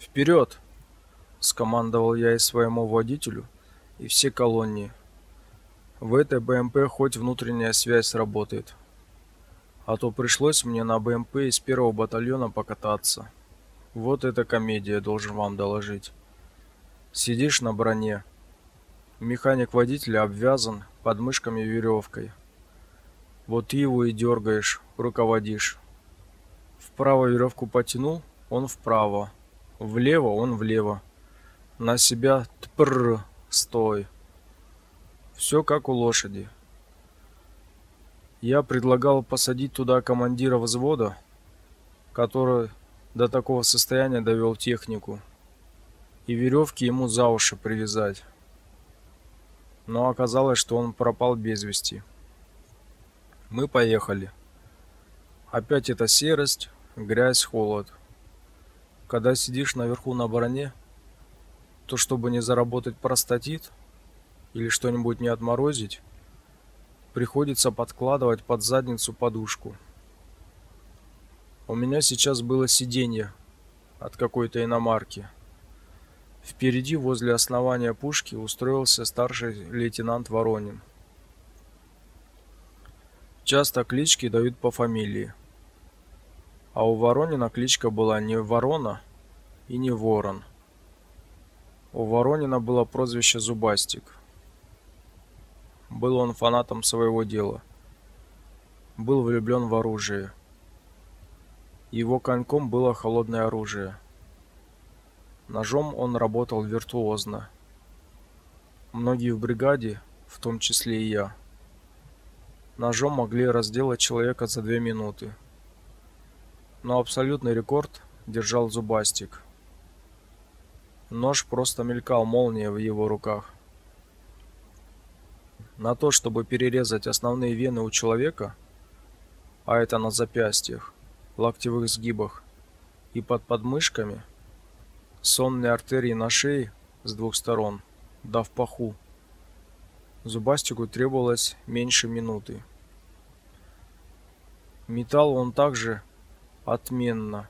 Вперед! скомандовал я и своему водителю, и всей колонне. В этой БМП хоть внутренняя связь работает. А то пришлось мне на БМП из первого батальона покататься. Вот это комедия, должен вам доложить. Сидишь на броне. Механик водителя обвязан подмышками веревкой. Вот ты его и дергаешь, руководишь. Вправо веревку потянул, он вправо. Влево он влево. На себя тпр, стой. Все как у лошади. Я предлагал посадить туда командира взвода, который до такого состояния довел технику, и веревки ему за уши привязать. Но оказалось, что он пропал без вести. Мы поехали. Опять эта серость, грязь, холод. Когда сидишь наверху на броне, то чтобы не заработать простатит или что-нибудь не отморозить, приходится подкладывать под задницу подушку. У меня сейчас было сиденье от какой-то иномарки. Впереди, возле основания пушки, устроился старший лейтенант Воронин. Часто клички дают по фамилии. А у Воронина кличка была не Ворона и не Ворон. У Воронина было прозвище Зубастик. Был он фанатом своего дела. Был влюблен в оружие. Его коньком было холодное оружие. Ножом он работал виртуозно. Многие в бригаде, в том числе и я, ножом могли разделать человека за две минуты. Но абсолютный рекорд держал Зубастик. Нож просто мелькал молнией в его руках. На то, чтобы перерезать основные вены у человека, а это на запястьях, локтевых сгибах и под подмышками, сонные артерии на шее с двух сторон, да в паху, Зубастику требовалось меньше минуты. Металл он также отменно.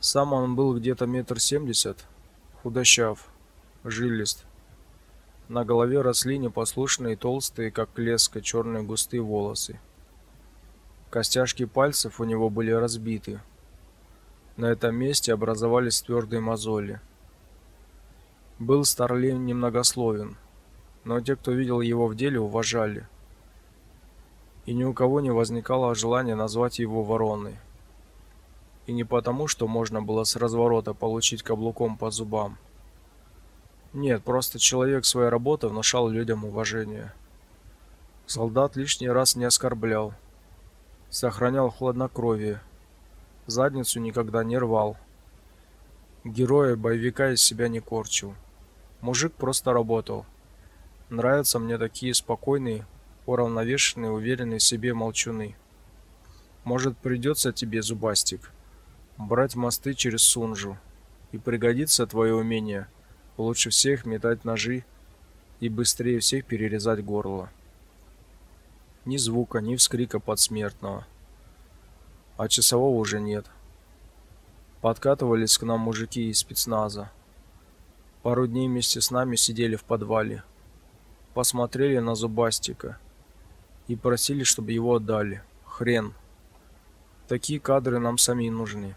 Сам он был где-то метр семьдесят, худощав, жилист. На голове росли непослушные толстые, как леска, черные густые волосы. Костяшки пальцев у него были разбиты. На этом месте образовались твердые мозоли. Был Старлей немногословен но те, кто видел его в деле, уважали. И ни у кого не возникало желания назвать его вороной. И не потому, что можно было с разворота получить каблуком по зубам. Нет, просто человек своей работой внушал людям уважение. Солдат лишний раз не оскорблял, сохранял хладнокровие, задницу никогда не рвал. Героя боевика из себя не корчил. Мужик просто работал. Нравятся мне такие спокойные, уравновешенные, уверенные в себе молчуны. Может, придется тебе, зубастик, брать мосты через Сунжу, и пригодится твое умение лучше всех метать ножи и быстрее всех перерезать горло. Ни звука, ни вскрика подсмертного. А часового уже нет. Подкатывались к нам мужики из спецназа. Пару дней вместе с нами сидели в подвале посмотрели на Зубастика и просили, чтобы его отдали. Хрен. Такие кадры нам сами нужны.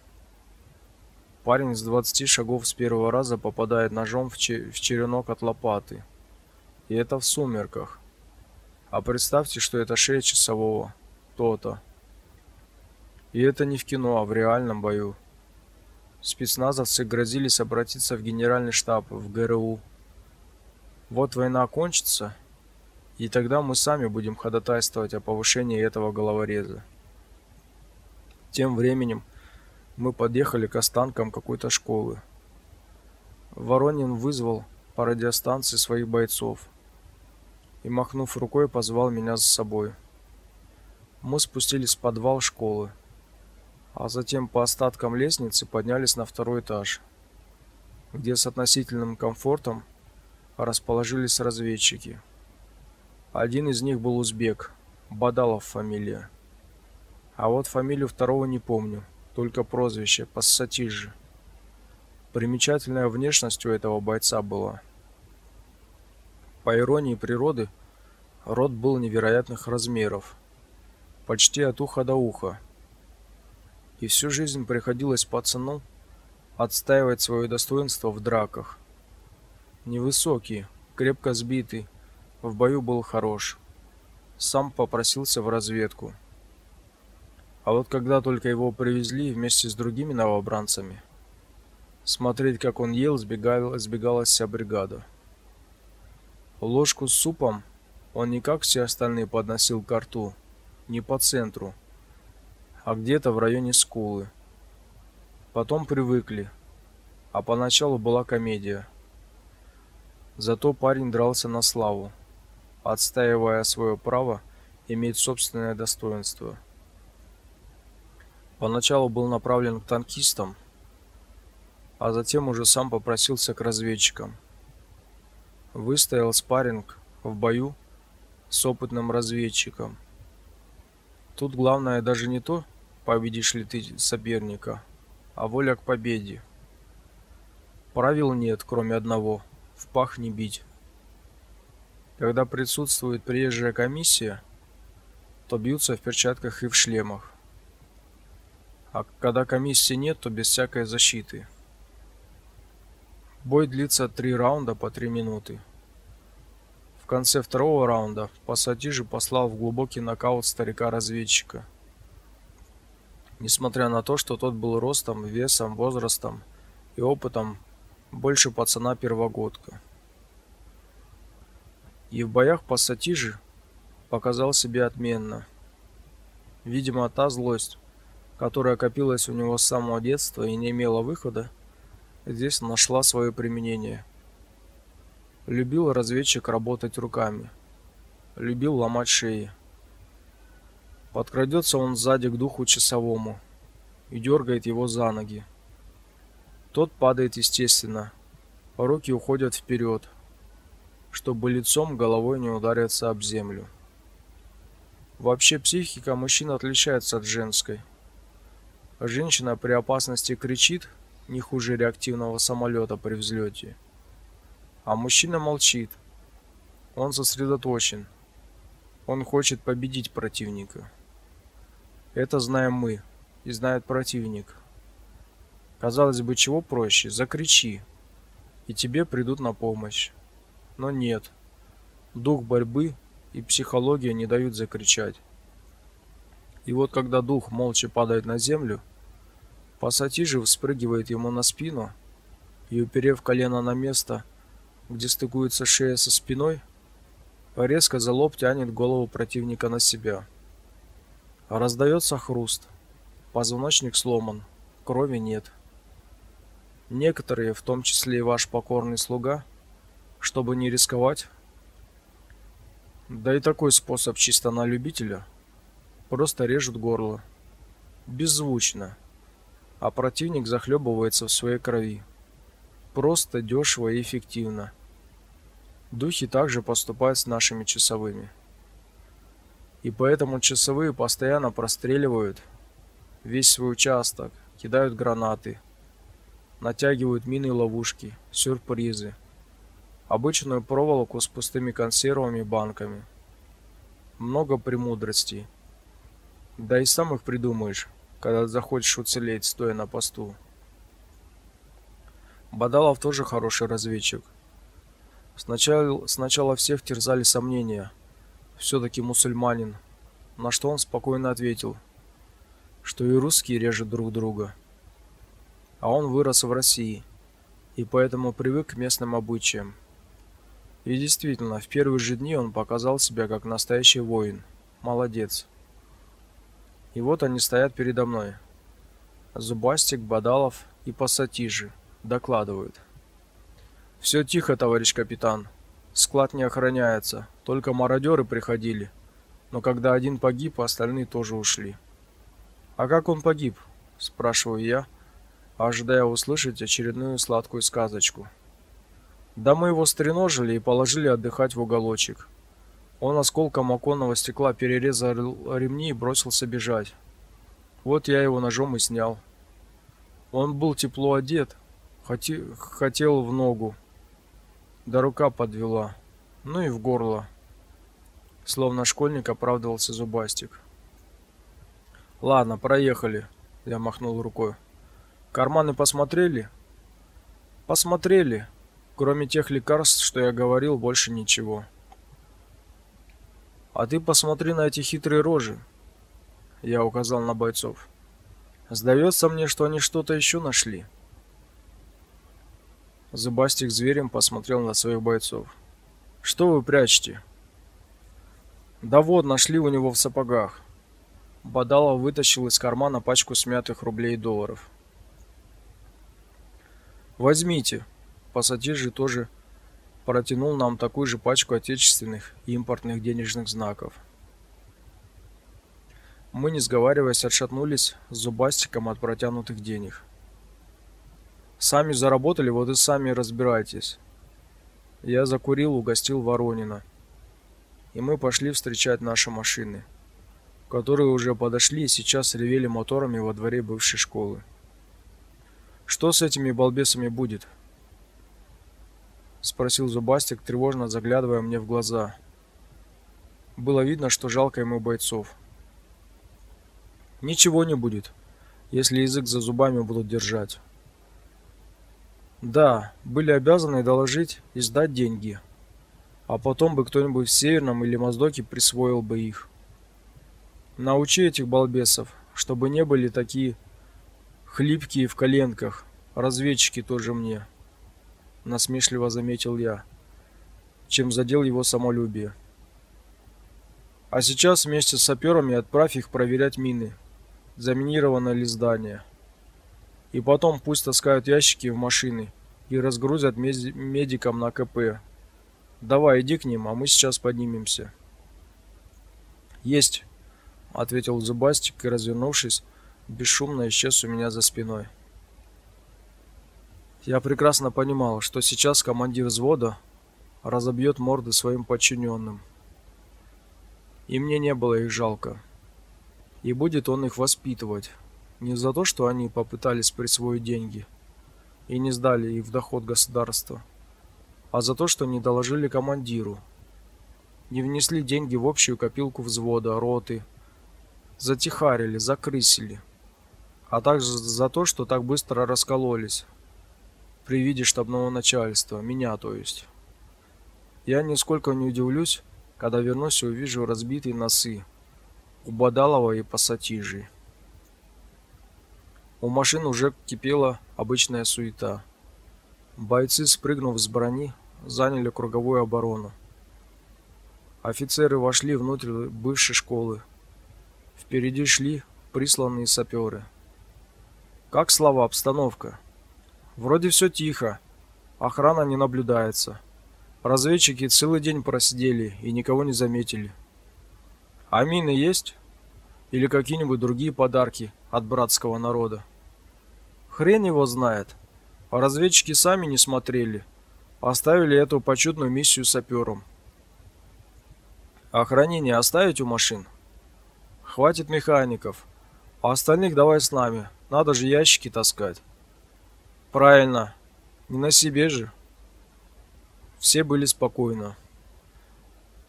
Парень с 20 шагов с первого раза попадает ножом в, че в черенок от лопаты. И это в сумерках. А представьте, что это шея часового. То-то. И это не в кино, а в реальном бою. Спецназовцы грозились обратиться в генеральный штаб, в ГРУ, вот война кончится, и тогда мы сами будем ходатайствовать о повышении этого головореза. Тем временем мы подъехали к останкам какой-то школы. Воронин вызвал по радиостанции своих бойцов и, махнув рукой, позвал меня за собой. Мы спустились в подвал школы, а затем по остаткам лестницы поднялись на второй этаж, где с относительным комфортом расположились разведчики. Один из них был узбек, Бадалов фамилия. А вот фамилию второго не помню, только прозвище Пассатижи. Примечательная внешность у этого бойца была. По иронии природы, рот был невероятных размеров, почти от уха до уха. И всю жизнь приходилось пацану отстаивать свое достоинство в драках. Невысокий, крепко сбитый, в бою был хорош. Сам попросился в разведку. А вот когда только его привезли вместе с другими новобранцами, смотреть, как он ел, сбегала, сбегалась вся бригада. Ложку с супом он не как все остальные подносил к рту, не по центру, а где-то в районе скулы. Потом привыкли, а поначалу была комедия. Зато парень дрался на славу, отстаивая свое право иметь собственное достоинство. Поначалу был направлен к танкистам, а затем уже сам попросился к разведчикам. Выстоял спарринг в бою с опытным разведчиком. Тут главное даже не то, победишь ли ты соперника, а воля к победе. Правил нет, кроме одного – в пах не бить. Когда присутствует приезжая комиссия, то бьются в перчатках и в шлемах. А когда комиссии нет, то без всякой защиты. Бой длится три раунда по три минуты. В конце второго раунда Пассатижи послал в глубокий нокаут старика-разведчика. Несмотря на то, что тот был ростом, весом, возрастом и опытом больше пацана-первогодка. И в боях Пассатижи показал себя отменно. Видимо, та злость, которая копилась у него с самого детства и не имела выхода, здесь нашла свое применение. Любил разведчик работать руками. Любил ломать шеи. Подкрадется он сзади к духу часовому и дергает его за ноги. Тот падает естественно. Руки уходят вперед, чтобы лицом головой не удариться об землю. Вообще психика мужчин отличается от женской. Женщина при опасности кричит не хуже реактивного самолета при взлете. А мужчина молчит. Он сосредоточен. Он хочет победить противника. Это знаем мы и знает противник. Казалось бы, чего проще? Закричи, и тебе придут на помощь. Но нет. Дух борьбы и психология не дают закричать. И вот когда дух молча падает на землю, Пассатижи вспрыгивает ему на спину и, уперев колено на место, где стыкуется шея со спиной, резко за лоб тянет голову противника на себя. Раздается хруст. Позвоночник сломан, крови нет. Некоторые, в том числе и ваш покорный слуга, чтобы не рисковать, да и такой способ чисто на любителя – просто режут горло. Беззвучно. А противник захлебывается в своей крови. Просто дешево и эффективно. Духи также поступают с нашими часовыми. И поэтому часовые постоянно простреливают весь свой участок, кидают гранаты, натягивают мины и ловушки, сюрпризы, обычную проволоку с пустыми консервами и банками. Много премудростей. Да и сам их придумаешь, когда захочешь уцелеть, стоя на посту. Бадалов тоже хороший разведчик. Сначала, сначала всех терзали сомнения. Все-таки мусульманин. На что он спокойно ответил, что и русские режут друг друга. А он вырос в России и поэтому привык к местным обычаям. И действительно, в первые же дни он показал себя как настоящий воин. Молодец. И вот они стоят передо мной. Зубастик, Бадалов и Пассатижи докладывают. Все тихо, товарищ капитан. Склад не охраняется, только мародеры приходили. Но когда один погиб, остальные тоже ушли. А как он погиб? спрашиваю я, ожидая услышать очередную сладкую сказочку. Да мы его стреножили и положили отдыхать в уголочек. Он осколком оконного стекла перерезал ремни и бросился бежать. Вот я его ножом и снял. Он был тепло одет, Хоте... Хотел в ногу. Да рука подвела. Ну и в горло. Словно школьник оправдывался Зубастик. Ладно, проехали. Я махнул рукой. Карманы посмотрели? Посмотрели. Кроме тех лекарств, что я говорил, больше ничего. А ты посмотри на эти хитрые рожи. Я указал на бойцов. Сдается мне, что они что-то еще нашли. Зубастик зверем посмотрел на своих бойцов. Что вы прячете? Да вот, нашли у него в сапогах. Бадала вытащил из кармана пачку смятых рублей и долларов. Возьмите. Пассатижи тоже протянул нам такую же пачку отечественных и импортных денежных знаков. Мы, не сговариваясь, отшатнулись с зубастиком от протянутых денег. Сами заработали, вот и сами разбирайтесь. Я закурил, угостил Воронина. И мы пошли встречать наши машины, которые уже подошли и сейчас ревели моторами во дворе бывшей школы. Что с этими балбесами будет? Спросил Зубастик, тревожно заглядывая мне в глаза. Было видно, что жалко ему бойцов. Ничего не будет, если язык за зубами будут держать. Да, были обязаны доложить и сдать деньги. А потом бы кто-нибудь в Северном или Моздоке присвоил бы их. Научи этих балбесов, чтобы не были такие хлипкие в коленках. Разведчики тоже мне насмешливо заметил я, чем задел его самолюбие. А сейчас вместе с саперами отправь их проверять мины, заминировано ли здание. И потом пусть таскают ящики в машины и разгрузят медикам на КП. Давай, иди к ним, а мы сейчас поднимемся. Есть, ответил Зубастик и, развернувшись, бесшумно исчез у меня за спиной. Я прекрасно понимал, что сейчас командир взвода разобьет морды своим подчиненным. И мне не было их жалко. И будет он их воспитывать. Не за то, что они попытались присвоить деньги и не сдали их в доход государства, а за то, что не доложили командиру, не внесли деньги в общую копилку взвода, роты, затихарили, закрысили, а также за то, что так быстро раскололись при виде штабного начальства, меня, то есть. Я нисколько не удивлюсь, когда вернусь и увижу разбитые носы у Бадалова и Пассатижи. У машин уже кипела обычная суета. Бойцы, спрыгнув с брони, заняли круговую оборону. Офицеры вошли внутрь бывшей школы. Впереди шли присланные саперы. Как слова обстановка? Вроде все тихо. Охрана не наблюдается. Разведчики целый день просидели и никого не заметили. А мины есть? Или какие-нибудь другие подарки от братского народа? Хрен его знает. Разведчики сами не смотрели. Оставили эту почетную миссию саперам. Охранение оставить у машин? Хватит механиков. А остальных давай с нами. Надо же ящики таскать. Правильно. Не на себе же. Все были спокойны.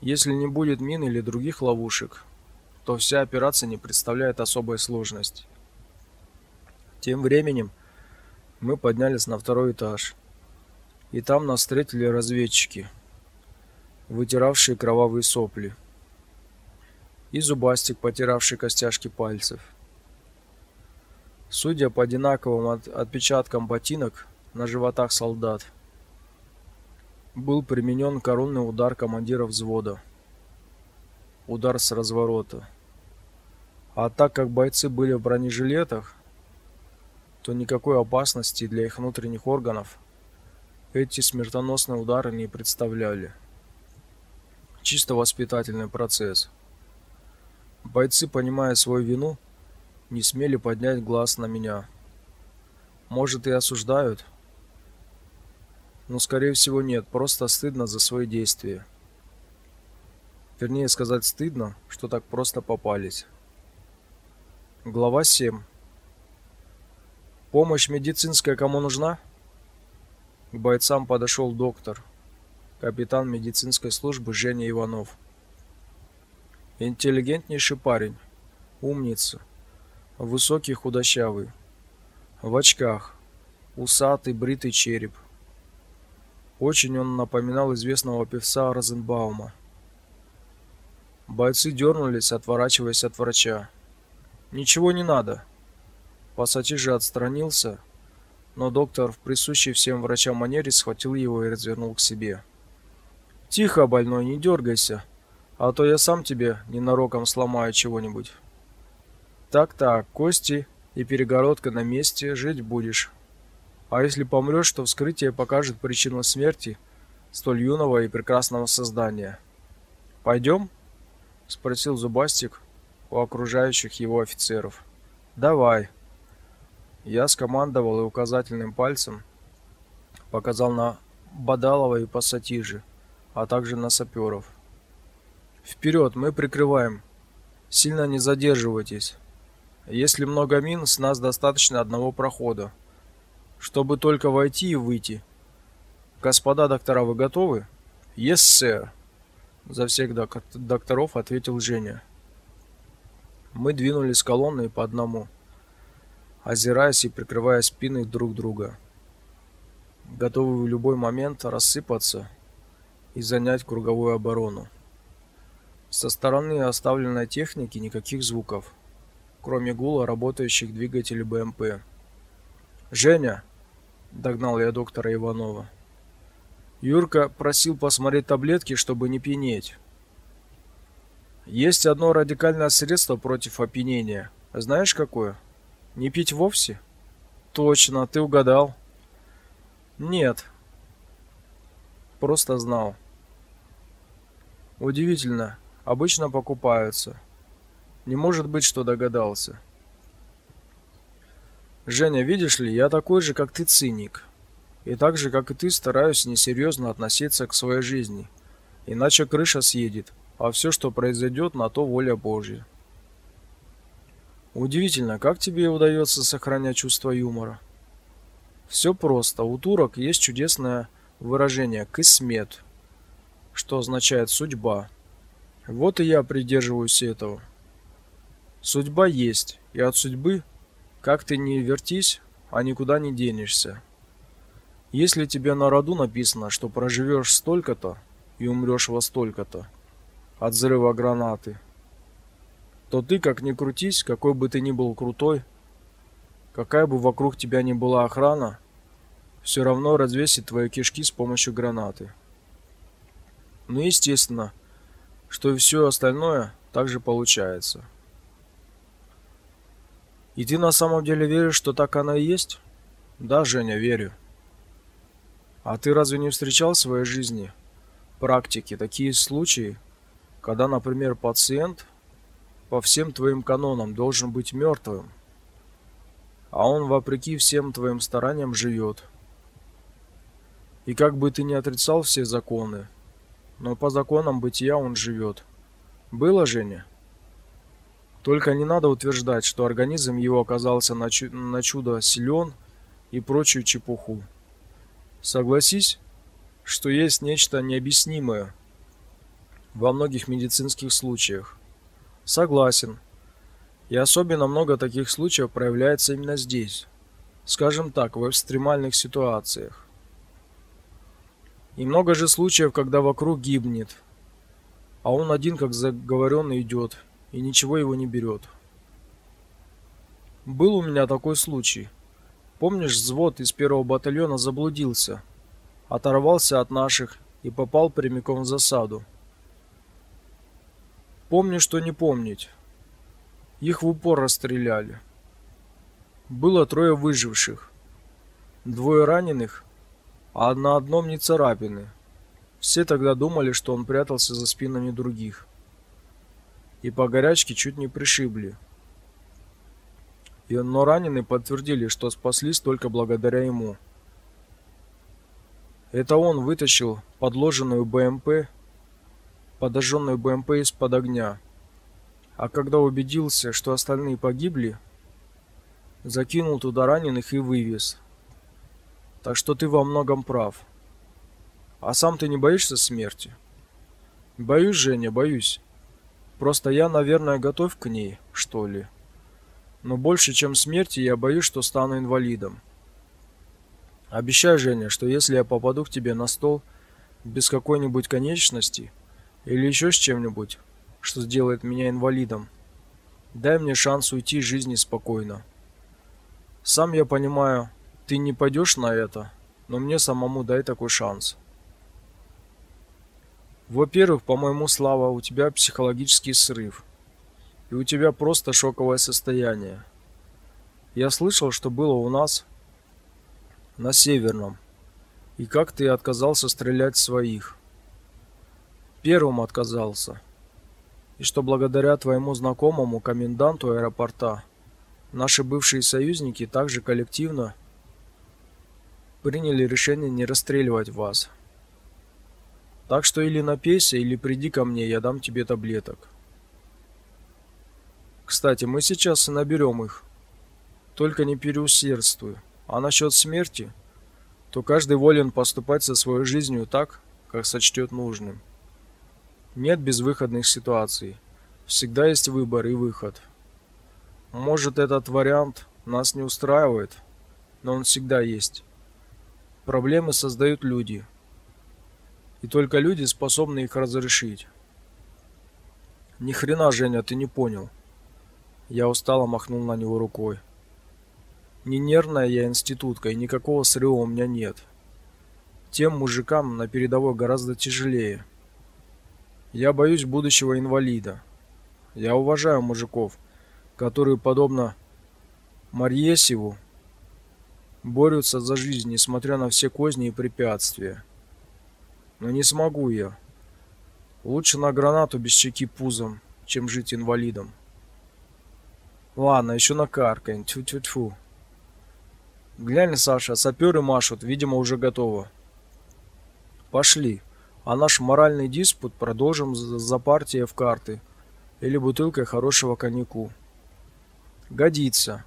Если не будет мин или других ловушек, то вся операция не представляет особой сложности. Тем временем мы поднялись на второй этаж. И там нас встретили разведчики, вытиравшие кровавые сопли. И зубастик, потиравший костяшки пальцев. Судя по одинаковым от отпечаткам ботинок на животах солдат, был применен коронный удар командира взвода. Удар с разворота. А так как бойцы были в бронежилетах, то никакой опасности для их внутренних органов эти смертоносные удары не представляли. Чисто воспитательный процесс. Бойцы, понимая свою вину, не смели поднять глаз на меня. Может, и осуждают? Но, скорее всего, нет, просто стыдно за свои действия. Вернее сказать, стыдно, что так просто попались. Глава 7. Помощь медицинская кому нужна? К бойцам подошел доктор, капитан медицинской службы Женя Иванов. Интеллигентнейший парень, умница, высокий худощавый, в очках, усатый бритый череп. Очень он напоминал известного певца Розенбаума. Бойцы дернулись, отворачиваясь от врача. Ничего не надо. Пассатижи отстранился, но доктор в присущей всем врачам манере схватил его и развернул к себе. Тихо, больной, не дергайся, а то я сам тебе ненароком сломаю чего-нибудь. Так-так, кости и перегородка на месте, жить будешь. А если помрёшь, то вскрытие покажет причину смерти столь юного и прекрасного создания. Пойдем? спросил Зубастик у окружающих его офицеров. Давай. Я скомандовал и указательным пальцем показал на Бадалова и Пассатижи, а также на саперов. Вперед, мы прикрываем. Сильно не задерживайтесь. Если много мин, с нас достаточно одного прохода, чтобы только войти и выйти. Господа доктора, вы готовы? Yes, sir. За всех док докторов ответил Женя. Мы двинулись колонной по одному, озираясь и прикрывая спины друг друга, готовые в любой момент рассыпаться и занять круговую оборону. Со стороны оставленной техники никаких звуков, кроме гула работающих двигателей БМП. «Женя!» — догнал я доктора Иванова. Юрка просил посмотреть таблетки, чтобы не пьянеть. Есть одно радикальное средство против опьянения. Знаешь какое? Не пить вовсе? Точно, ты угадал. Нет. Просто знал. Удивительно, обычно покупаются. Не может быть, что догадался. Женя, видишь ли, я такой же, как ты, циник. И так же, как и ты, стараюсь несерьезно относиться к своей жизни. Иначе крыша съедет, а все, что произойдет, на то воля Божья. Удивительно, как тебе удается сохранять чувство юмора. Все просто. У турок есть чудесное выражение «кисмет», что означает «судьба». Вот и я придерживаюсь этого. Судьба есть, и от судьбы, как ты ни вертись, а никуда не денешься. Если тебе на роду написано, что проживешь столько-то и умрешь во столько-то от взрыва гранаты, то ты, как ни крутись, какой бы ты ни был крутой, какая бы вокруг тебя ни была охрана, все равно развесит твои кишки с помощью гранаты. Ну, естественно, что и все остальное также получается. И ты на самом деле веришь, что так оно и есть? Да, Женя, верю. А ты разве не встречал в своей жизни практики такие случаи, когда, например, пациент по всем твоим канонам должен быть мертвым, а он вопреки всем твоим стараниям живет? И как бы ты ни отрицал все законы, но по законам бытия он живет. Было, Женя? Только не надо утверждать, что организм его оказался на, чу на чудо силен и прочую чепуху. Согласись, что есть нечто необъяснимое во многих медицинских случаях. Согласен. И особенно много таких случаев проявляется именно здесь. Скажем так, в экстремальных ситуациях. И много же случаев, когда вокруг гибнет, а он один как заговоренный идет, и ничего его не берет. Был у меня такой случай. Помнишь, взвод из первого батальона заблудился, оторвался от наших и попал прямиком в засаду. Помню, что не помнить. Их в упор расстреляли. Было трое выживших. Двое раненых, а на одном не царапины. Все тогда думали, что он прятался за спинами других. И по горячке чуть не пришибли. И, но раненые подтвердили, что спаслись только благодаря ему. Это он вытащил подложенную БМП, подожженную БМП из-под огня. А когда убедился, что остальные погибли, закинул туда раненых и вывез. Так что ты во многом прав. А сам ты не боишься смерти? Боюсь, Женя, боюсь. Просто я, наверное, готов к ней, что ли. Но больше, чем смерти, я боюсь, что стану инвалидом. Обещай, Женя, что если я попаду к тебе на стол без какой-нибудь конечности или еще с чем-нибудь, что сделает меня инвалидом, дай мне шанс уйти из жизни спокойно. Сам я понимаю, ты не пойдешь на это, но мне самому дай такой шанс. Во-первых, по-моему, Слава, у тебя психологический срыв. И у тебя просто шоковое состояние. Я слышал, что было у нас на Северном. И как ты отказался стрелять своих? Первым отказался. И что благодаря твоему знакомому коменданту аэропорта наши бывшие союзники также коллективно приняли решение не расстреливать вас. Так что или напейся, или приди ко мне, я дам тебе таблеток. Кстати, мы сейчас и наберем их. Только не переусердствуй. А насчет смерти, то каждый волен поступать со своей жизнью так, как сочтет нужным. Нет безвыходных ситуаций. Всегда есть выбор и выход. Может, этот вариант нас не устраивает, но он всегда есть. Проблемы создают люди. И только люди способны их разрешить. Ни хрена, Женя, ты не понял. Я устало махнул на него рукой. Не нервная я институтка, и никакого срыва у меня нет. Тем мужикам на передовой гораздо тяжелее. Я боюсь будущего инвалида. Я уважаю мужиков, которые, подобно Марьесеву, борются за жизнь, несмотря на все козни и препятствия. Но не смогу я. Лучше на гранату без щеки пузом, чем жить инвалидом. Ладно, еще накаркаем. Тьфу-тьфу-тьфу. Глянь, Саша, саперы машут, видимо, уже готово. Пошли. А наш моральный диспут продолжим за партией в карты или бутылкой хорошего коньяку. Годится.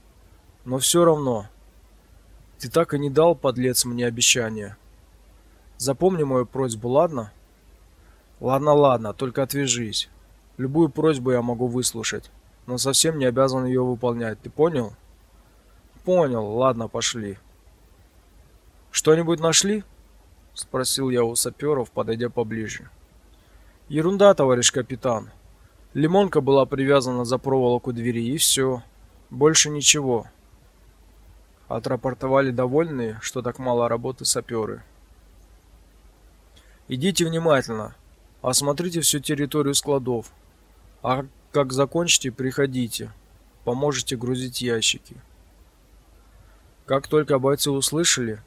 Но все равно. Ты так и не дал, подлец, мне обещание. Запомни мою просьбу, ладно? Ладно, ладно, только отвяжись. Любую просьбу я могу выслушать, но совсем не обязан ее выполнять. Ты понял? Понял. Ладно, пошли. Что-нибудь нашли? спросил я у саперов, подойдя поближе. Ерунда, товарищ капитан. Лимонка была привязана за проволоку двери и все. Больше ничего. Отрапортовали довольные, что так мало работы саперы. Идите внимательно. Осмотрите всю территорию складов. А как закончите, приходите. Поможете грузить ящики. Как только бойцы услышали,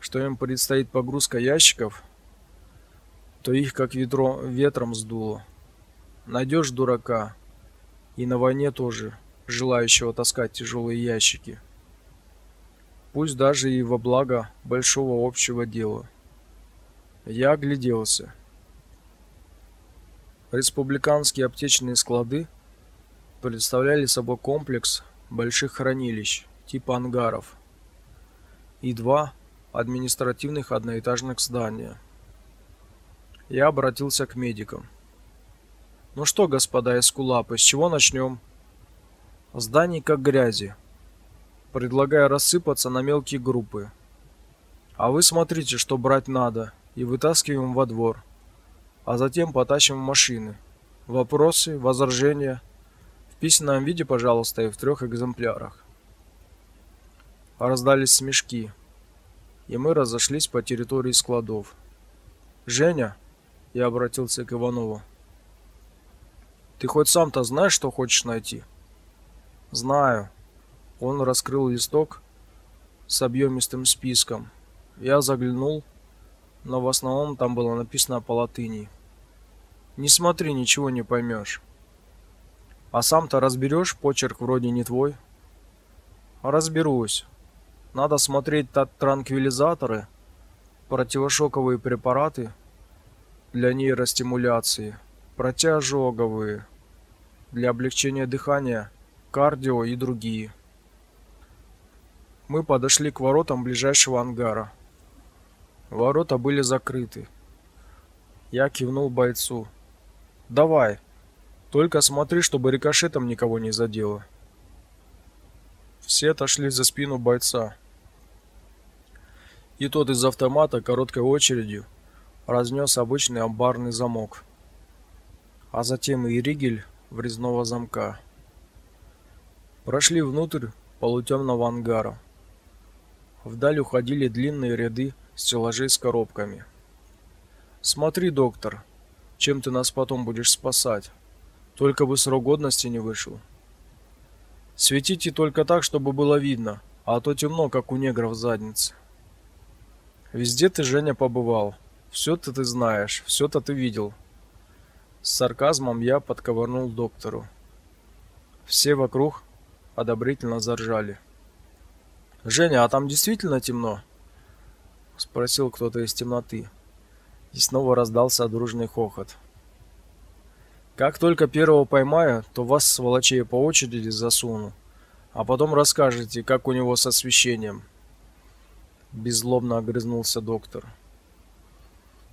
что им предстоит погрузка ящиков, то их как ветро, ветром сдуло. Найдешь дурака, и на войне тоже, желающего таскать тяжелые ящики. Пусть даже и во благо большого общего дела. Я огляделся. Республиканские аптечные склады представляли собой комплекс больших хранилищ, типа ангаров и два административных одноэтажных здания. Я обратился к медикам. Ну что, господа эскулапы, с чего начнем? Зданий как грязи. Предлагаю рассыпаться на мелкие группы. А вы смотрите, что брать надо, и вытаскиваем во двор. А затем потащим в машины. Вопросы, возражения в письменном виде, пожалуйста, и в трех экземплярах. Раздались смешки, и мы разошлись по территории складов. «Женя!» — я обратился к Иванову. «Ты хоть сам-то знаешь, что хочешь найти?» «Знаю». Он раскрыл листок с объемистым списком. Я заглянул, но в основном там было написано по латыни. «Не смотри, ничего не поймешь». «А сам-то разберешь, почерк вроде не твой?» «Разберусь». Надо смотреть транквилизаторы, противошоковые препараты для нейростимуляции, протяжоговые для облегчения дыхания, кардио и другие. Мы подошли к воротам ближайшего ангара. Ворота были закрыты. Я кивнул бойцу. Давай. Только смотри, чтобы рикошетом никого не задело. Все отошли за спину бойца. И тот из автомата короткой очередью разнес обычный амбарный замок, а затем и ригель врезного замка. Прошли внутрь полутемного ангара. Вдаль уходили длинные ряды стеллажей с коробками. Смотри, доктор, чем ты нас потом будешь спасать? Только бы срок годности не вышел. Светите только так, чтобы было видно, а то темно, как у негров в заднице. Везде ты, Женя, побывал. Все-то ты знаешь, все-то ты видел. С сарказмом я подковырнул доктору. Все вокруг одобрительно заржали. Женя, а там действительно темно? Спросил кто-то из темноты. И снова раздался дружный хохот. Как только первого поймаю, то вас, сволочей, по очереди засуну, а потом расскажете, как у него с освещением. Беззлобно огрызнулся доктор.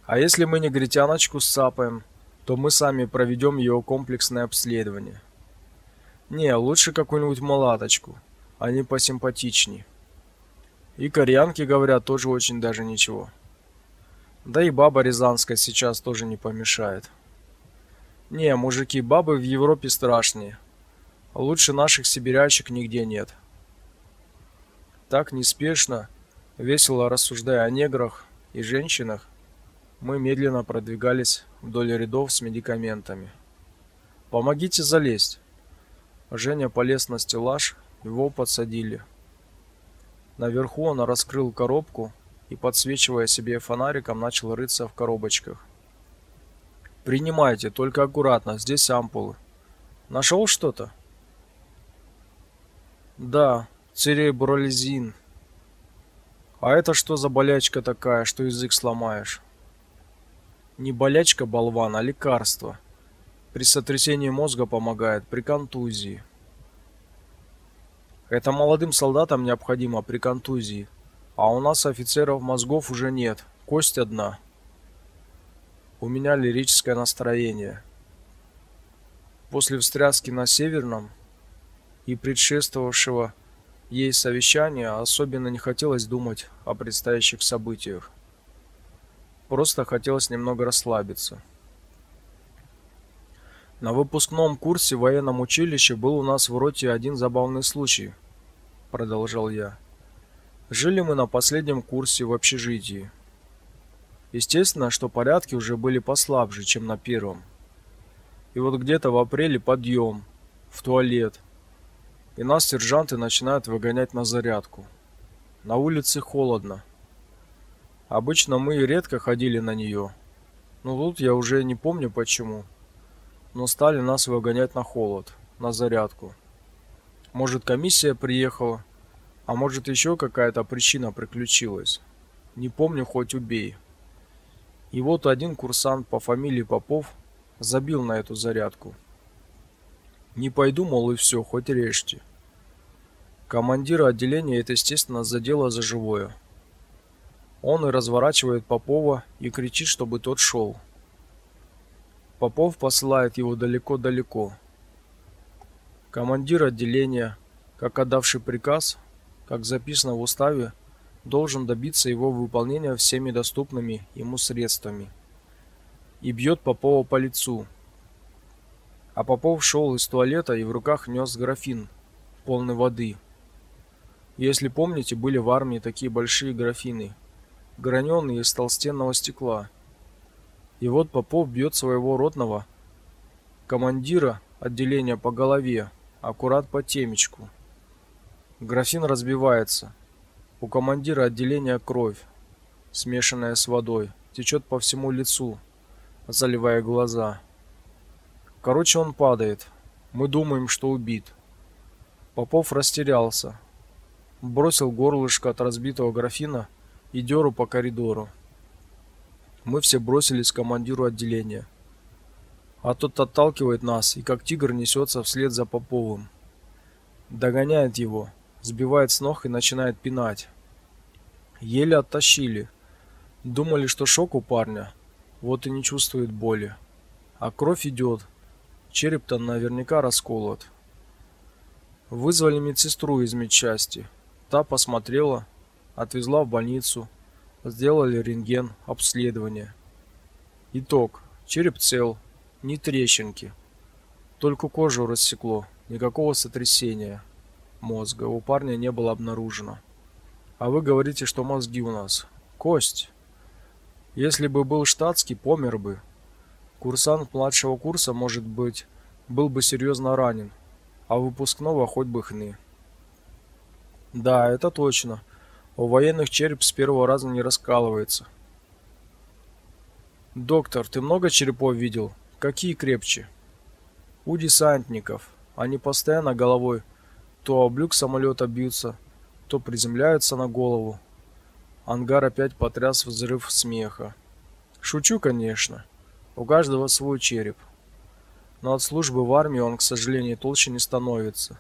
А если мы негритяночку сцапаем, то мы сами проведем ее комплексное обследование. Не, лучше какую-нибудь малаточку, они посимпатичнее. И кореянки, говорят, тоже очень даже ничего. Да и баба рязанская сейчас тоже не помешает. Не, мужики, бабы в Европе страшнее. Лучше наших сибирячек нигде нет. Так неспешно, весело рассуждая о неграх и женщинах, мы медленно продвигались вдоль рядов с медикаментами. Помогите залезть. Женя полез на стеллаж, его подсадили. Наверху он раскрыл коробку и, подсвечивая себе фонариком, начал рыться в коробочках. Принимайте, только аккуратно, здесь ампулы. Нашел что-то? Да, церебролизин. А это что за болячка такая, что язык сломаешь? Не болячка, болван, а лекарство. При сотрясении мозга помогает, при контузии. Это молодым солдатам необходимо при контузии. А у нас офицеров мозгов уже нет, кость одна. У меня лирическое настроение. После встряски на Северном и предшествовавшего ей совещания особенно не хотелось думать о предстоящих событиях. Просто хотелось немного расслабиться. На выпускном курсе в военном училище был у нас в роте один забавный случай, продолжал я. Жили мы на последнем курсе в общежитии. Естественно, что порядки уже были послабже, чем на первом. И вот где-то в апреле подъем в туалет. И нас сержанты начинают выгонять на зарядку. На улице холодно. Обычно мы редко ходили на нее. Но тут я уже не помню почему. Но стали нас выгонять на холод, на зарядку. Может, комиссия приехала, а может, еще какая-то причина приключилась. Не помню, хоть убей. И вот один курсант по фамилии Попов забил на эту зарядку. Не пойду, мол, и все, хоть режьте. Командира отделения это, естественно, задело за живое. Он и разворачивает Попова и кричит, чтобы тот шел. Попов посылает его далеко-далеко. Командир отделения, как отдавший приказ, как записано в уставе, должен добиться его выполнения всеми доступными ему средствами. И бьет Попова по лицу. А Попов шел из туалета и в руках нес графин, полный воды. Если помните, были в армии такие большие графины – граненые из толстенного стекла. И вот Попов бьет своего ротного командира отделения по голове, аккурат по темечку. Графин разбивается. У командира отделения кровь, смешанная с водой, течет по всему лицу, заливая глаза. Короче, он падает. Мы думаем, что убит. Попов растерялся. Бросил горлышко от разбитого графина и дёру по коридору. Мы все бросились к командиру отделения. А тот отталкивает нас и как тигр несется вслед за Поповым. Догоняет его, сбивает с ног и начинает пинать. Еле оттащили. Думали, что шок у парня, вот и не чувствует боли. А кровь идет. Череп-то наверняка расколот. Вызвали медсестру из медчасти. Та посмотрела, отвезла в больницу, сделали рентген, обследование. Итог. Череп цел, ни трещинки. Только кожу рассекло, никакого сотрясения мозга у парня не было обнаружено. А вы говорите, что мозги у нас кость. Если бы был штатский, помер бы. Курсант младшего курса, может быть, был бы серьезно ранен, а выпускного хоть бы хны. Да, это точно. У военных череп с первого раза не раскалывается. Доктор, ты много черепов видел? Какие крепче? У десантников. Они постоянно головой то об люк самолета бьются, то приземляются на голову. Ангар опять потряс взрыв смеха. Шучу, конечно. У каждого свой череп. Но от службы в армии он, к сожалению, толще не становится.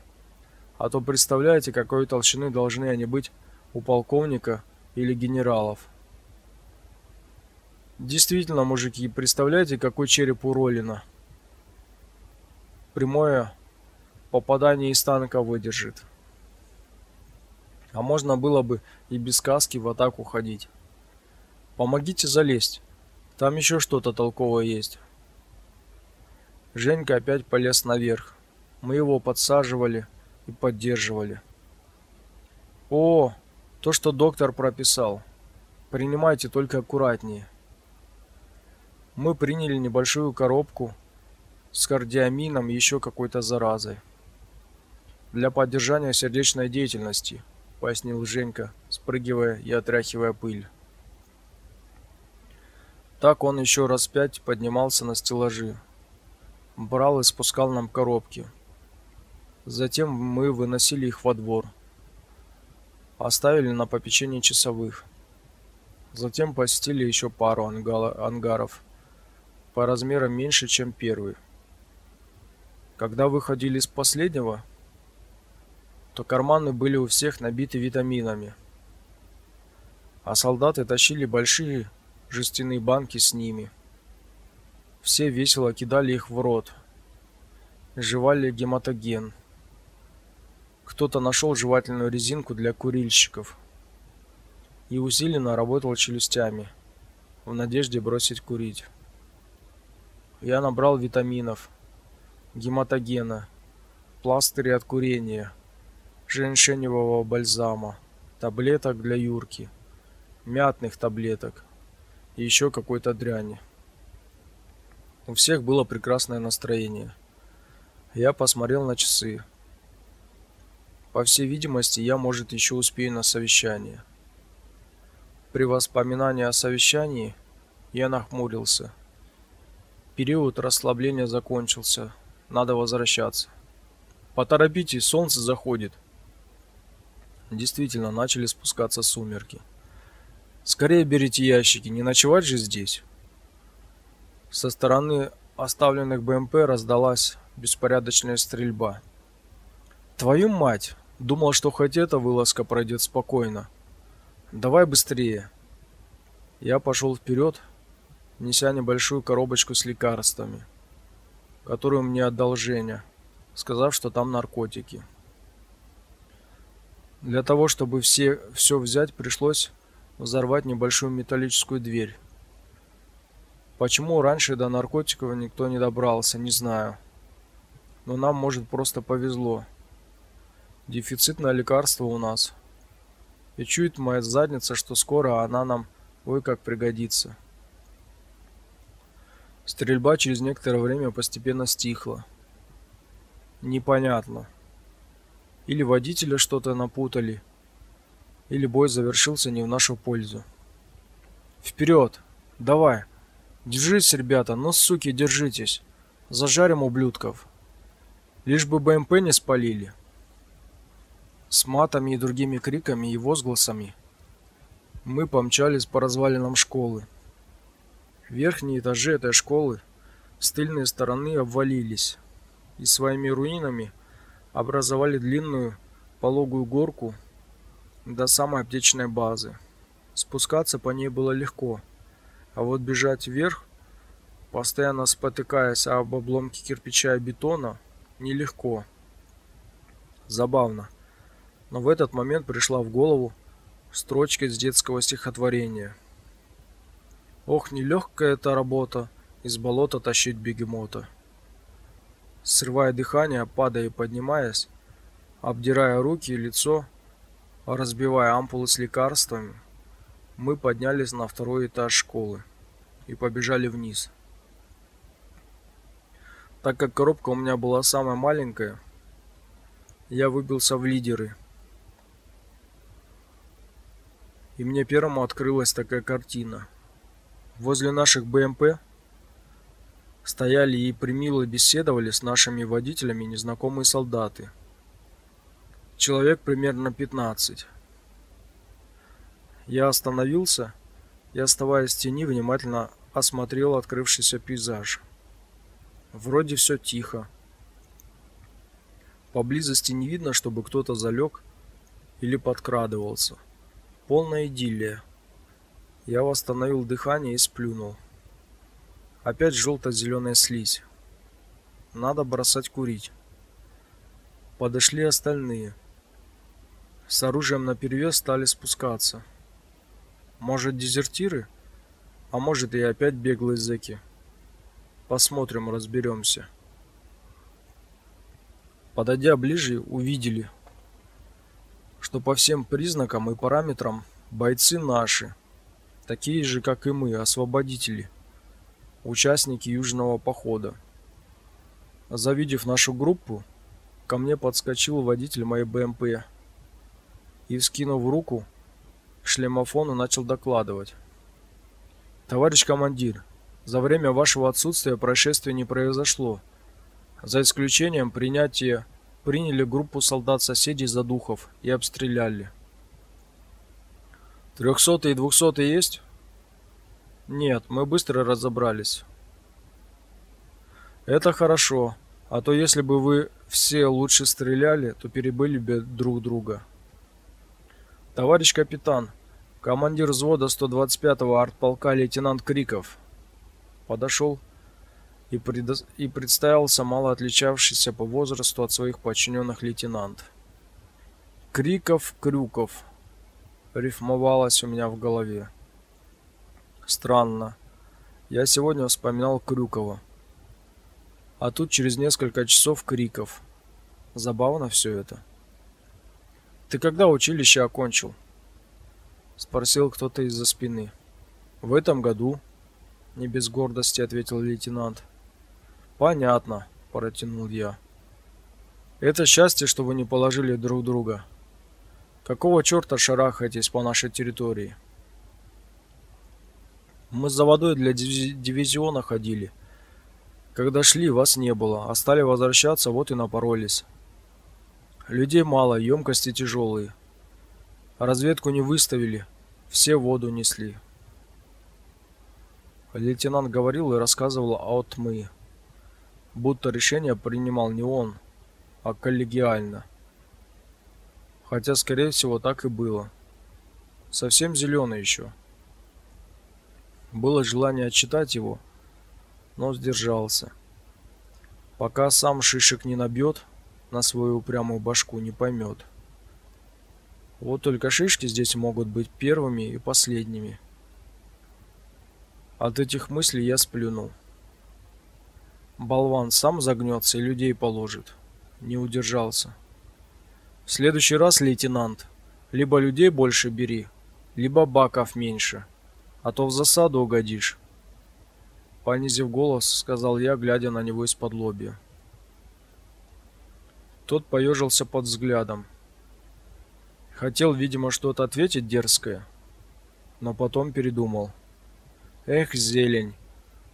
А то представляете, какой толщины должны они быть у полковника или генералов. Действительно, мужики, представляете, какой череп у Ролина? Прямое попадание из танка выдержит. А можно было бы и без каски в атаку ходить. Помогите залезть. Там еще что-то толковое есть. Женька опять полез наверх. Мы его подсаживали и поддерживали. О, то, что доктор прописал. Принимайте только аккуратнее. Мы приняли небольшую коробку с кардиамином и еще какой-то заразой для поддержания сердечной деятельности, пояснил Женька, спрыгивая и отряхивая пыль. Так он еще раз пять поднимался на стеллажи, брал и спускал нам коробки. Затем мы выносили их во двор. Оставили на попечение часовых. Затем посетили еще пару ангаров по размерам меньше, чем первый. Когда выходили из последнего, то карманы были у всех набиты витаминами. А солдаты тащили большие жестяные банки с ними. Все весело кидали их в рот. Жевали гематоген. Кто-то нашел жевательную резинку для курильщиков и усиленно работал челюстями в надежде бросить курить. Я набрал витаминов, гематогена, пластыри от курения, женьшеневого бальзама, таблеток для Юрки, мятных таблеток и еще какой-то дряни. У всех было прекрасное настроение. Я посмотрел на часы. По всей видимости, я, может, еще успею на совещание. При воспоминании о совещании я нахмурился. Период расслабления закончился. Надо возвращаться. Поторопитесь, солнце заходит. Действительно, начали спускаться сумерки. Скорее берите ящики, не ночевать же здесь. Со стороны оставленных БМП раздалась беспорядочная стрельба. Твою мать, думал, что хоть эта вылазка пройдет спокойно. Давай быстрее. Я пошел вперед, неся небольшую коробочку с лекарствами, которую мне отдал Женя, сказав, что там наркотики. Для того, чтобы все все взять, пришлось взорвать небольшую металлическую дверь. Почему раньше до наркотиков никто не добрался, не знаю. Но нам, может, просто повезло. Дефицитное лекарство у нас. И чует моя задница, что скоро она нам ой как пригодится. Стрельба через некоторое время постепенно стихла. Непонятно. Или водителя что-то напутали, или бой завершился не в нашу пользу. Вперед! Давай! Держись, ребята, ну, суки, держитесь. Зажарим ублюдков. Лишь бы БМП не спалили. С матами и другими криками и возгласами мы помчались по развалинам школы. Верхние этажи этой школы с тыльной стороны обвалились и своими руинами – образовали длинную пологую горку до самой аптечной базы. Спускаться по ней было легко, а вот бежать вверх, постоянно спотыкаясь об обломки кирпича и бетона, нелегко. Забавно. Но в этот момент пришла в голову строчка из детского стихотворения. Ох, нелегкая эта работа из болота тащить бегемота. Срывая дыхание, падая и поднимаясь, обдирая руки и лицо, разбивая ампулы с лекарствами, мы поднялись на второй этаж школы и побежали вниз. Так как коробка у меня была самая маленькая, я выбился в лидеры. И мне первому открылась такая картина. Возле наших БМП стояли и примило беседовали с нашими водителями незнакомые солдаты. Человек примерно 15. Я остановился и, оставаясь в тени, внимательно осмотрел открывшийся пейзаж. Вроде все тихо. Поблизости не видно, чтобы кто-то залег или подкрадывался. Полная идиллия. Я восстановил дыхание и сплюнул. Опять желто-зеленая слизь. Надо бросать курить. Подошли остальные. С оружием наперевес стали спускаться. Может, дезертиры? А может, и опять беглые зэки. Посмотрим, разберемся. Подойдя ближе, увидели, что по всем признакам и параметрам бойцы наши, такие же, как и мы, освободители, участники южного похода. Завидев нашу группу, ко мне подскочил водитель моей БМП и, вскинув руку к шлемофону, начал докладывать. «Товарищ командир, за время вашего отсутствия происшествия не произошло, за исключением принятия приняли группу солдат-соседей за духов и обстреляли. Трехсотые и двухсотые есть? Нет, мы быстро разобрались. Это хорошо, а то если бы вы все лучше стреляли, то перебыли бы друг друга. Товарищ капитан, командир взвода 125-го артполка лейтенант Криков подошел и, предо... и представился мало отличавшийся по возрасту от своих подчиненных лейтенант. Криков Крюков рифмовалось у меня в голове. Странно. Я сегодня вспоминал Крюкова. А тут через несколько часов Криков. Забавно все это. Ты когда училище окончил? спросил кто-то из-за спины. В этом году, не без гордости ответил лейтенант. Понятно, протянул я. Это счастье, что вы не положили друг друга. Какого чёрта шарахаетесь по нашей территории? Мы за водой для дивизиона ходили. Когда шли, вас не было, а стали возвращаться, вот и напоролись. Людей мало, емкости тяжелые. Разведку не выставили, все воду несли. Лейтенант говорил и рассказывал о отмы. Будто решение принимал не он, а коллегиально. Хотя, скорее всего, так и было. Совсем зеленый еще. Было желание отчитать его, но сдержался. Пока сам шишек не набьет, на свою упрямую башку не поймет. Вот только шишки здесь могут быть первыми и последними. От этих мыслей я сплюнул. Болван сам загнется и людей положит. Не удержался. В следующий раз, лейтенант, либо людей больше бери, либо баков меньше, а то в засаду угодишь. Понизив голос, сказал я, глядя на него из-под лобья. Тот поежился под взглядом. Хотел, видимо, что-то ответить дерзкое, но потом передумал. Эх, зелень,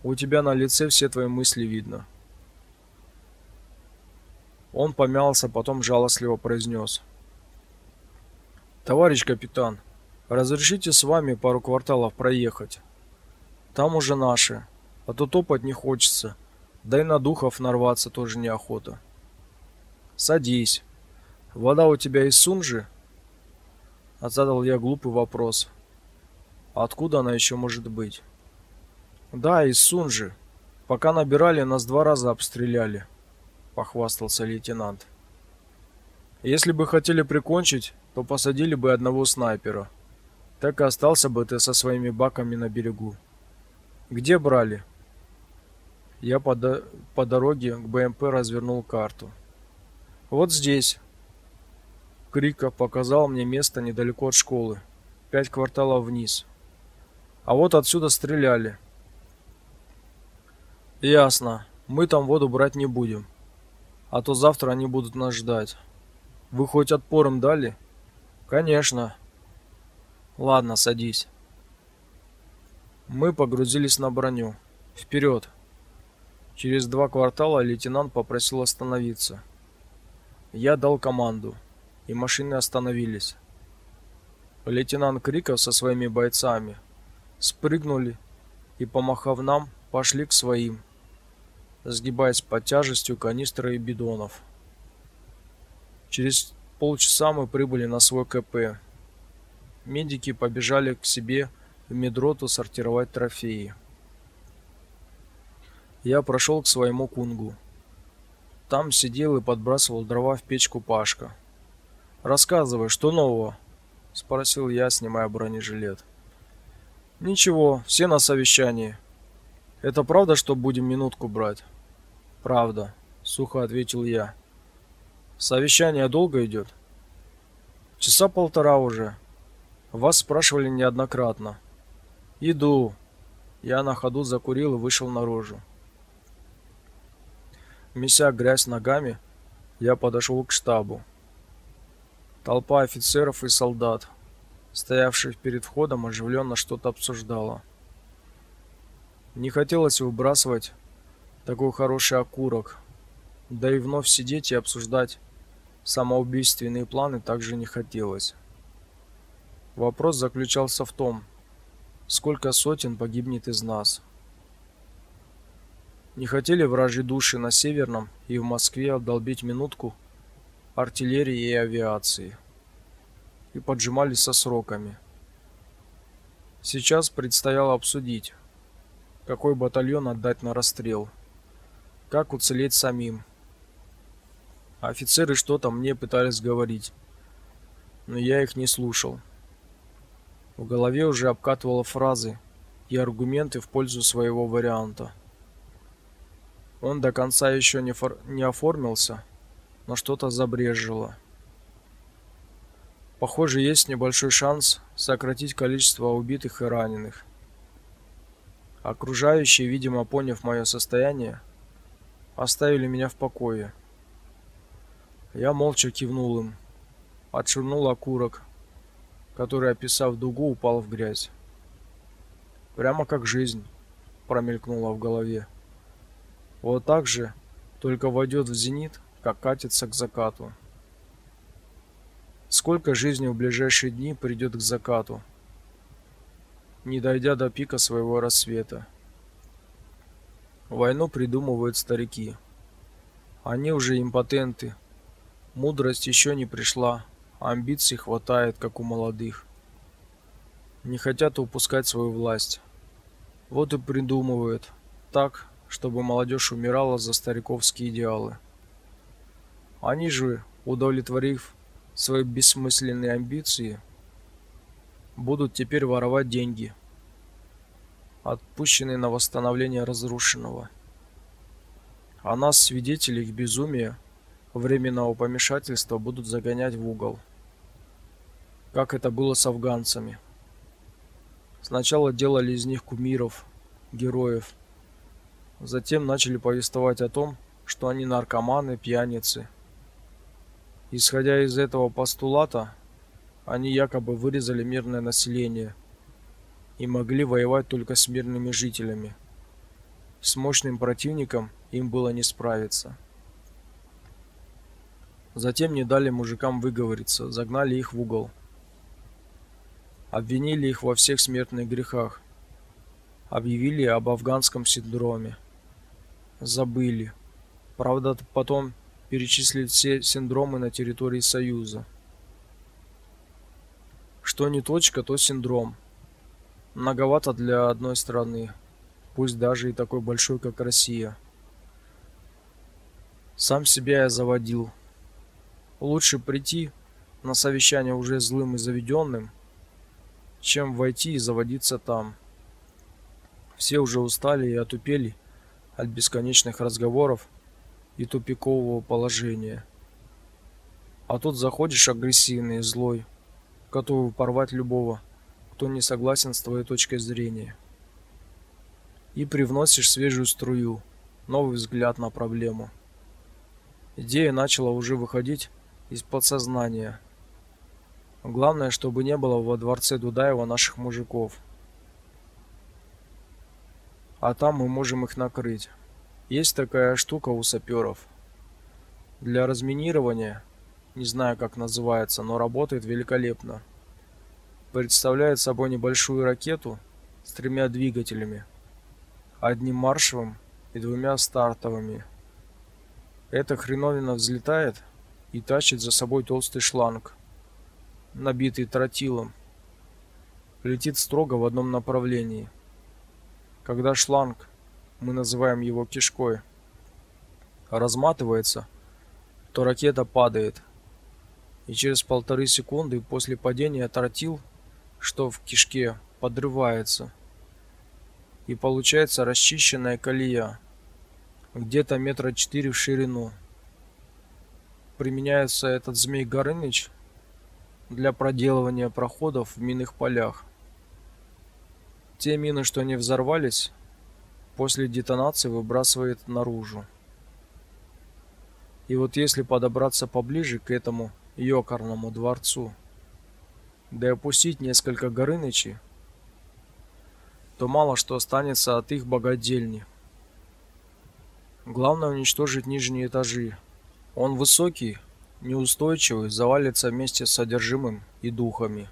у тебя на лице все твои мысли видно. Он помялся, потом жалостливо произнес. Товарищ капитан, разрешите с вами пару кварталов проехать. Там уже наши, а то топать не хочется, да и на духов нарваться тоже неохота. Садись. Вода у тебя из Сунжи? Задал я глупый вопрос. Откуда она еще может быть? Да, из Сунжи. Пока набирали, нас два раза обстреляли, похвастался лейтенант. Если бы хотели прикончить, то посадили бы одного снайпера. Так и остался бы ты со своими баками на берегу. Где брали? Я по, по дороге к БМП развернул карту. Вот здесь. Крика показал мне место недалеко от школы, пять кварталов вниз. А вот отсюда стреляли. Ясно. Мы там воду брать не будем. А то завтра они будут нас ждать. Вы хоть отпор им дали? Конечно. Ладно, садись. Мы погрузились на броню. Вперед. Через два квартала лейтенант попросил остановиться. Я дал команду, и машины остановились. Лейтенант Криков со своими бойцами спрыгнули и, помахав нам, пошли к своим, сгибаясь под тяжестью канистры и бидонов. Через полчаса мы прибыли на свой КП. Медики побежали к себе в медроту сортировать трофеи. Я прошел к своему кунгу. Там сидел и подбрасывал дрова в печку Пашка. Рассказывай, что нового? спросил я, снимая бронежилет. Ничего, все на совещании. Это правда, что будем минутку брать? Правда, сухо ответил я. Совещание долго идет?» Часа полтора уже. Вас спрашивали неоднократно. Иду. Я на ходу закурил и вышел наружу. Меся грязь ногами, я подошел к штабу. Толпа офицеров и солдат, стоявших перед входом, оживленно что-то обсуждала. Не хотелось выбрасывать такой хороший окурок, да и вновь сидеть и обсуждать самоубийственные планы также не хотелось. Вопрос заключался в том, сколько сотен погибнет из нас. Не хотели вражьи души на Северном и в Москве отдолбить минутку артиллерии и авиации. И поджимали со сроками. Сейчас предстояло обсудить, какой батальон отдать на расстрел, как уцелеть самим. Офицеры что-то мне пытались говорить, но я их не слушал. В голове уже обкатывало фразы и аргументы в пользу своего варианта. Он до конца еще не, фор... не оформился, но что-то забрежило. Похоже, есть небольшой шанс сократить количество убитых и раненых. Окружающие, видимо, поняв мое состояние, оставили меня в покое. Я молча кивнул им, отшвырнул окурок который, описав дугу, упал в грязь. Прямо как жизнь промелькнула в голове. Вот так же, только войдет в зенит, как катится к закату. Сколько жизни в ближайшие дни придет к закату, не дойдя до пика своего рассвета. Войну придумывают старики. Они уже импотенты. Мудрость еще не пришла, Амбиций хватает, как у молодых. Не хотят упускать свою власть. Вот и придумывают так, чтобы молодежь умирала за стариковские идеалы. Они же, удовлетворив свои бессмысленные амбиции, будут теперь воровать деньги, отпущенные на восстановление разрушенного. А нас, свидетелей их безумия, временного помешательства, будут загонять в угол как это было с афганцами. Сначала делали из них кумиров, героев. Затем начали повествовать о том, что они наркоманы, пьяницы. Исходя из этого постулата, они якобы вырезали мирное население и могли воевать только с мирными жителями. С мощным противником им было не справиться. Затем не дали мужикам выговориться, загнали их в угол обвинили их во всех смертных грехах, объявили об афганском синдроме. Забыли. Правда, потом перечислить все синдромы на территории Союза. Что не точка, то синдром. Многовато для одной страны, пусть даже и такой большой, как Россия. Сам себя я заводил. Лучше прийти на совещание уже злым и заведенным, чем войти и заводиться там. Все уже устали и отупели от бесконечных разговоров и тупикового положения. А тут заходишь агрессивный и злой, готовый порвать любого, кто не согласен с твоей точкой зрения. И привносишь свежую струю, новый взгляд на проблему. Идея начала уже выходить из подсознания. Главное, чтобы не было во дворце Дудаева наших мужиков. А там мы можем их накрыть. Есть такая штука у саперов. Для разминирования, не знаю, как называется, но работает великолепно. Представляет собой небольшую ракету с тремя двигателями, одним маршевым и двумя стартовыми. Эта хреновина взлетает и тащит за собой толстый шланг, набитый тротилом. Летит строго в одном направлении. Когда шланг мы называем его кишкой, разматывается, то ракета падает. И через полторы секунды после падения тротил, что в кишке, подрывается. И получается расчищенная колея, где-то метра четыре в ширину. Применяется этот Змей Горыныч для проделывания проходов в минных полях. Те мины, что не взорвались, после детонации выбрасывает наружу. И вот если подобраться поближе к этому ёкарному дворцу, да и опустить несколько горынычей, то мало что останется от их богадельни. Главное уничтожить нижние этажи. Он высокий, неустойчивый, завалится вместе с содержимым и духами.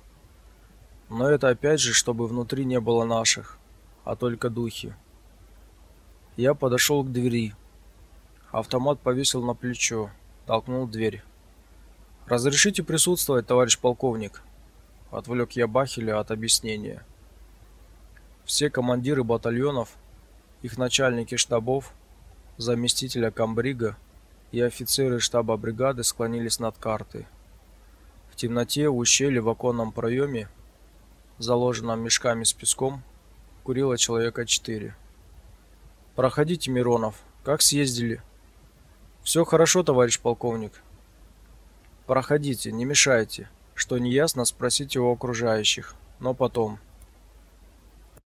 Но это опять же, чтобы внутри не было наших, а только духи. Я подошел к двери. Автомат повесил на плечо, толкнул дверь. Разрешите присутствовать, товарищ полковник? Отвлек я Бахеля от объяснения. Все командиры батальонов, их начальники штабов, заместителя комбрига и офицеры штаба бригады склонились над картой. В темноте у ущелья в оконном проеме, заложенном мешками с песком, курило человека четыре. Проходите, Миронов. Как съездили? Все хорошо, товарищ полковник. Проходите, не мешайте. Что не ясно, спросите у окружающих, но потом.